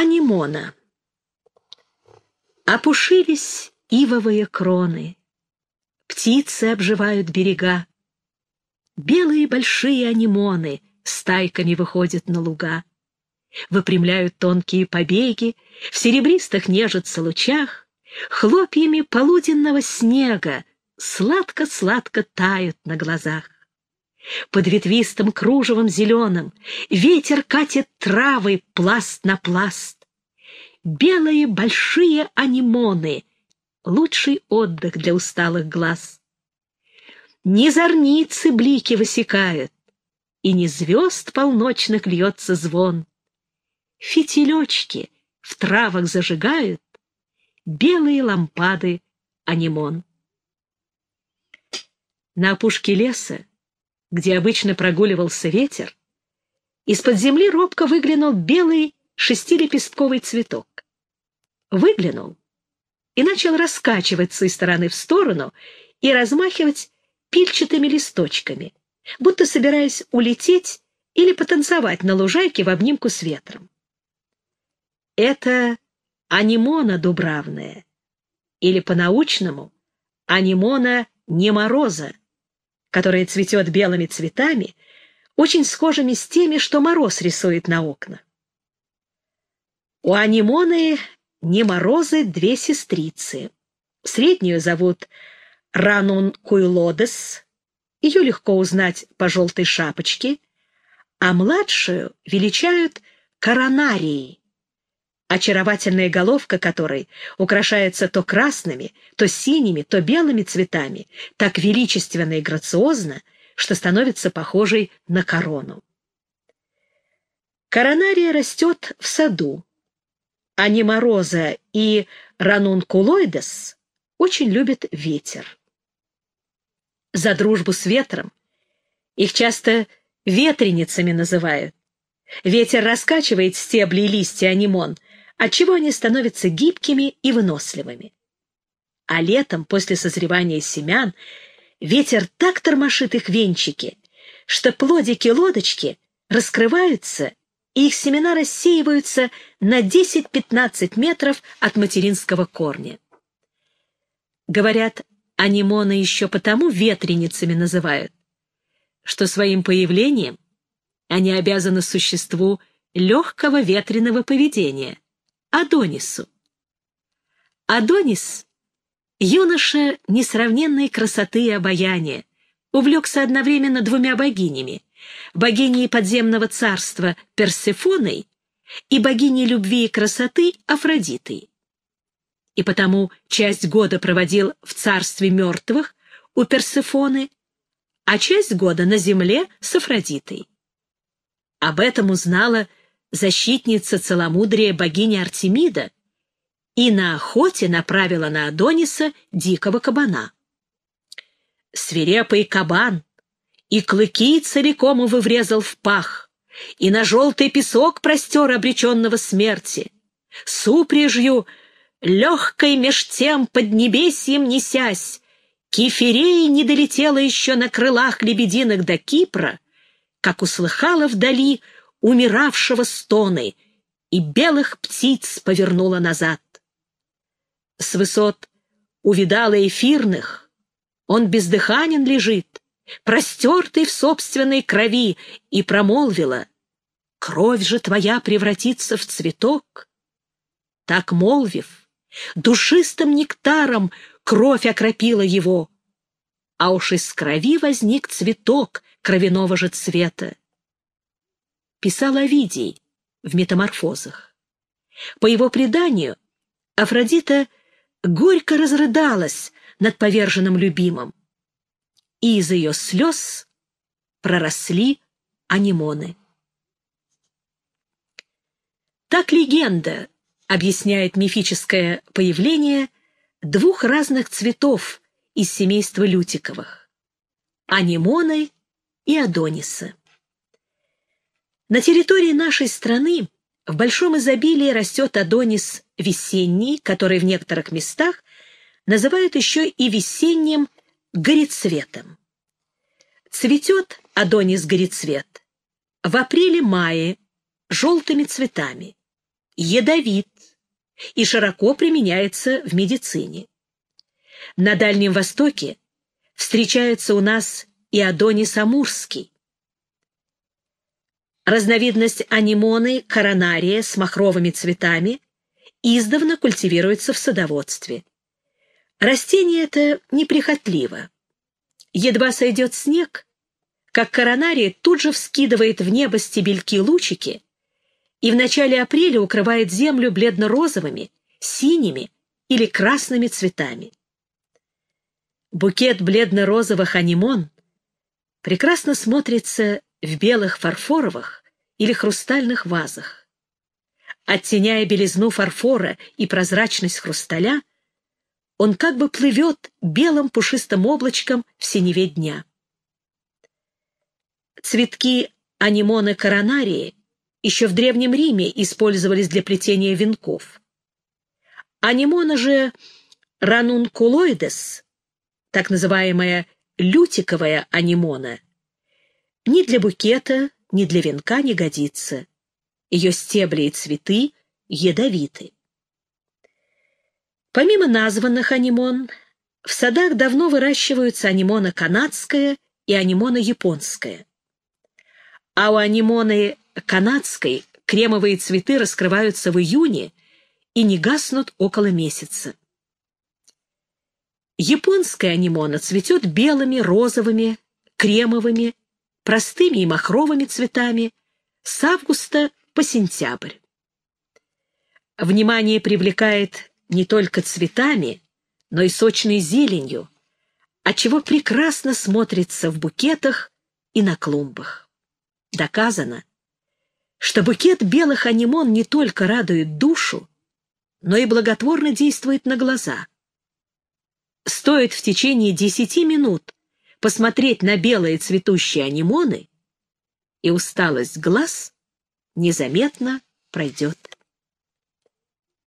Анимона. Опушились ивовые кроны, Птицы обживают берега. Белые большие анимоны стайками выходят на луга. Выпрямляют тонкие побеги, В серебристых нежится лучах, Хлопьями полуденного снега Сладко-сладко тают на глазах. Под ветвистым кружевом зеленым Ветер катит травы пласт на пласт. Белые большие анимоны — Лучший отдых для усталых глаз. Ни зорницы блики высекают, И не звезд полночных льется звон. Фитилечки в травах зажигают Белые лампады анимон. На опушке леса где обычно прогуливался ветер, из-под земли робко выглянул белый шестилепестковый цветок. Выглянул и начал раскачиваться из стороны в сторону и размахивать пильчатыми листочками, будто собираясь улететь или потанцевать на лужайке в обнимку с ветром. Это анимона дубравная, или по-научному анимона немороза, которая цветет белыми цветами, очень схожими с теми, что мороз рисует на окна. У анимоны не морозы две сестрицы. Среднюю зовут Ранун Куйлодес, ее легко узнать по желтой шапочке, а младшую величают Коронарией очаровательная головка которой украшается то красными, то синими, то белыми цветами, так величественно и грациозно, что становится похожей на корону. Коронария растет в саду, а Немороза и Ранункулоидес очень любят ветер. За дружбу с ветром их часто ветреницами называют. Ветер раскачивает стебли и листья анимон — отчего они становятся гибкими и выносливыми. А летом, после созревания семян, ветер так тормошит их венчики, что плодики-лодочки раскрываются, и их семена рассеиваются на 10-15 метров от материнского корня. Говорят, анимоны еще потому ветреницами называют, что своим появлением они обязаны существу легкого ветреного поведения — Адонису. Адонис — юноша несравненной красоты и обаяния, увлекся одновременно двумя богинями — богиней подземного царства Персефоной и богиней любви и красоты Афродитой. И потому часть года проводил в царстве мертвых у Персефоны, а часть года на земле с Афродитой. Об этом узнала защитница целомудрия богини Артемида, и на охоте направила на Адониса дикого кабана. Свирепый кабан и клыки целиком его врезал в пах, и на желтый песок простер обреченного смерти. Супряжью, легкой меж тем под небесьем несясь, Кефирей не долетела еще на крылах лебединых до Кипра, как услыхала вдали умиравшего стоны, и белых птиц повернула назад. С высот увидала эфирных, он бездыханен лежит, простертый в собственной крови, и промолвила, «Кровь же твоя превратится в цветок». Так молвив, душистым нектаром кровь окропила его, а уж из крови возник цветок кровяного же цвета писал Овидий в «Метаморфозах». По его преданию, Афродита горько разрыдалась над поверженным любимым, и из ее слез проросли анимоны. Так легенда объясняет мифическое появление двух разных цветов из семейства Лютиковых — анимоны и Адониса. На территории нашей страны в большом изобилии растет адонис весенний, который в некоторых местах называют еще и весенним горецветом. Цветет адонис горецвет в апреле-мае желтыми цветами ядовит и широко применяется в медицине. На Дальнем Востоке встречается у нас и Адонис Амурский. Разновидность анимоны коронария с махровыми цветами издавна культивируется в садоводстве. Растение это неприхотливо. Едва сойдет снег, как коронария тут же вскидывает в небо стебельки-лучики и в начале апреля укрывает землю бледно-розовыми, синими или красными цветами. Букет бледно-розовых анимон прекрасно смотрится в белых фарфоровых или хрустальных вазах. Оттеняя белизну фарфора и прозрачность хрусталя, он как бы плывет белым пушистым облачком в синеве дня. Цветки анимоны коронарии еще в Древнем Риме использовались для плетения венков. Анимона же ранункулоидес, так называемая лютиковая анимона, ни для букета, ни для венка не годится. Ее стебли и цветы ядовиты. Помимо названных анимон, в садах давно выращиваются анимона канадская и анимона японская. А у анимоны канадской кремовые цветы раскрываются в июне и не гаснут около месяца. Японская анимона цветет белыми, розовыми, кремовыми, простыми и махровыми цветами с августа по сентябрь. Внимание привлекает не только цветами, но и сочной зеленью, отчего прекрасно смотрится в букетах и на клумбах. Доказано, что букет белых анимон не только радует душу, но и благотворно действует на глаза. Стоит в течение десяти минут посмотреть на белые цветущие анимоны, и усталость глаз незаметно пройдет.